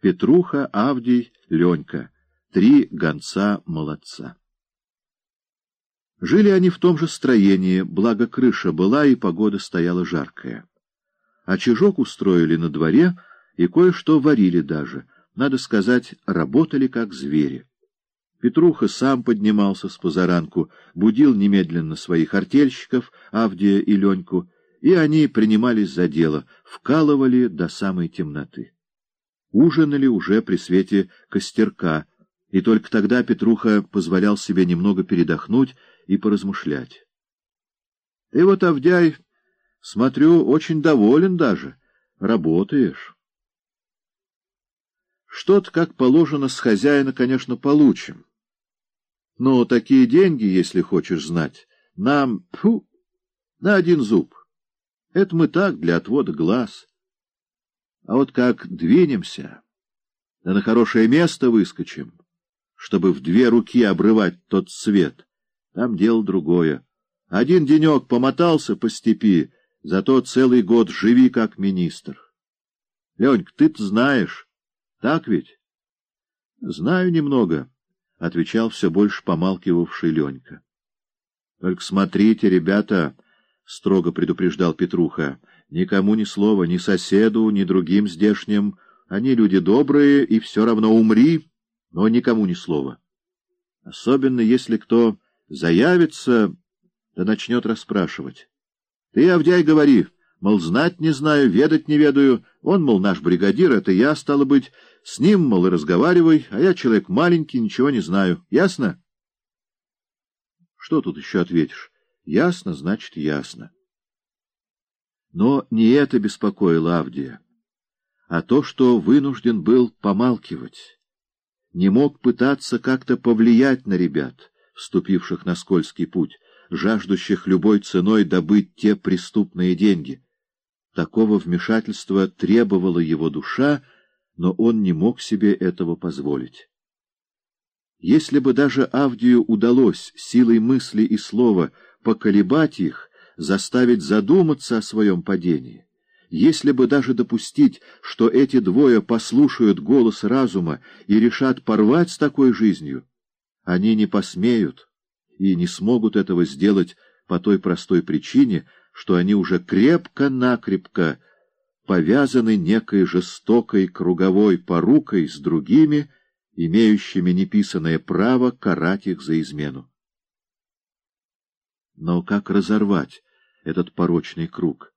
Петруха, Авдий, Ленька. Три гонца-молодца. Жили они в том же строении, благо крыша была и погода стояла жаркая. А чижок устроили на дворе и кое-что варили даже. Надо сказать, работали как звери. Петруха сам поднимался с позаранку, будил немедленно своих артельщиков, Авдия и Леньку, и они принимались за дело, вкалывали до самой темноты. Ужинали уже при свете костерка, и только тогда Петруха позволял себе немного передохнуть и поразмышлять. — Ты вот, Авдяй, смотрю, очень доволен даже. Работаешь. Что-то, как положено, с хозяина, конечно, получим. Но такие деньги, если хочешь знать, нам, фу, на один зуб. Это мы так, для отвода глаз. А вот как двинемся, да на хорошее место выскочим, чтобы в две руки обрывать тот свет, там дело другое. Один денек помотался по степи, зато целый год живи как министр. Ленька, ты-то знаешь, так ведь? — Знаю немного, — отвечал все больше помалкивавший Ленька. — Только смотрите, ребята, — строго предупреждал Петруха, — никому ни слова, ни соседу, ни другим здешним. Они люди добрые, и все равно умри, но никому ни слова. Особенно, если кто заявится, да начнет расспрашивать. Ты, Авдяй, говори, мол, знать не знаю, ведать не ведаю, он, мол, наш бригадир, это я, стало быть, с ним, мол, и разговаривай, а я человек маленький, ничего не знаю. Ясно? Что тут еще ответишь? Ясно, значит, ясно. Но не это беспокоило Авдия, а то, что вынужден был помалкивать, не мог пытаться как-то повлиять на ребят, вступивших на скользкий путь, жаждущих любой ценой добыть те преступные деньги. Такого вмешательства требовала его душа, но он не мог себе этого позволить. Если бы даже Авдию удалось силой мысли и слова поколебать их, заставить задуматься о своем падении, если бы даже допустить, что эти двое послушают голос разума и решат порвать с такой жизнью, они не посмеют и не смогут этого сделать по той простой причине, что они уже крепко-накрепко повязаны некой жестокой круговой порукой с другими, имеющими неписанное право карать их за измену. Но как разорвать этот порочный круг?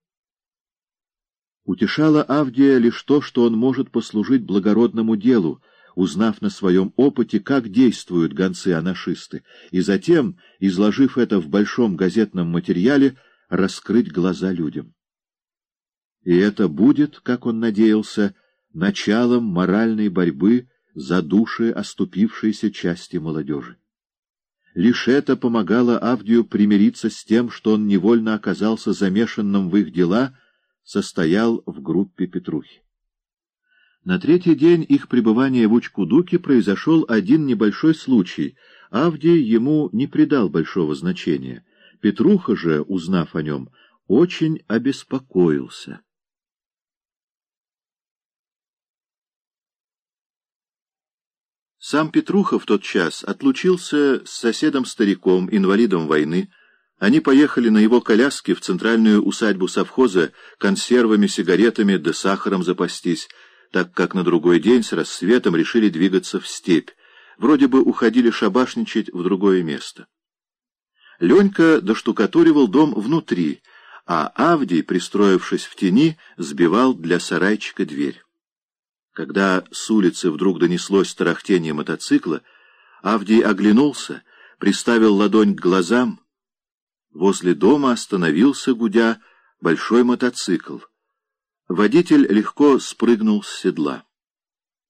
Утешало Авдия лишь то, что он может послужить благородному делу, узнав на своем опыте, как действуют гонцы-анашисты, и затем, изложив это в большом газетном материале, раскрыть глаза людям. И это будет, как он надеялся, началом моральной борьбы за души оступившейся части молодежи. Лишь это помогало Авдию примириться с тем, что он невольно оказался замешанным в их дела, состоял в группе Петрухи. На третий день их пребывания в Учкудуке произошел один небольшой случай. Авдий ему не придал большого значения. Петруха же, узнав о нем, очень обеспокоился. Сам Петруха в тот час отлучился с соседом-стариком, инвалидом войны. Они поехали на его коляске в центральную усадьбу совхоза консервами, сигаретами да сахаром запастись, так как на другой день с рассветом решили двигаться в степь. Вроде бы уходили шабашничать в другое место. Ленька доштукатуривал дом внутри, а Авдий, пристроившись в тени, сбивал для сарайчика дверь. Когда с улицы вдруг донеслось тарахтение мотоцикла, Авдий оглянулся, приставил ладонь к глазам. Возле дома остановился, гудя, большой мотоцикл. Водитель легко спрыгнул с седла.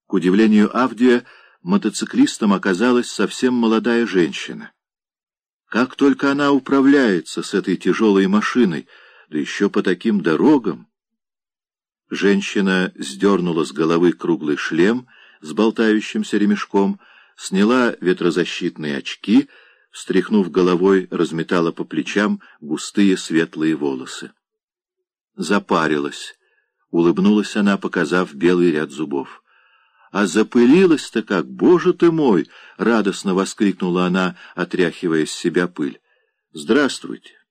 К удивлению Авдия, мотоциклистом оказалась совсем молодая женщина. Как только она управляется с этой тяжелой машиной, да еще по таким дорогам! Женщина сдернула с головы круглый шлем с болтающимся ремешком, сняла ветрозащитные очки, встряхнув головой, разметала по плечам густые светлые волосы. Запарилась. Улыбнулась она, показав белый ряд зубов. А запылилась-то как, боже ты мой! — радостно воскликнула она, отряхивая с себя пыль. — Здравствуйте!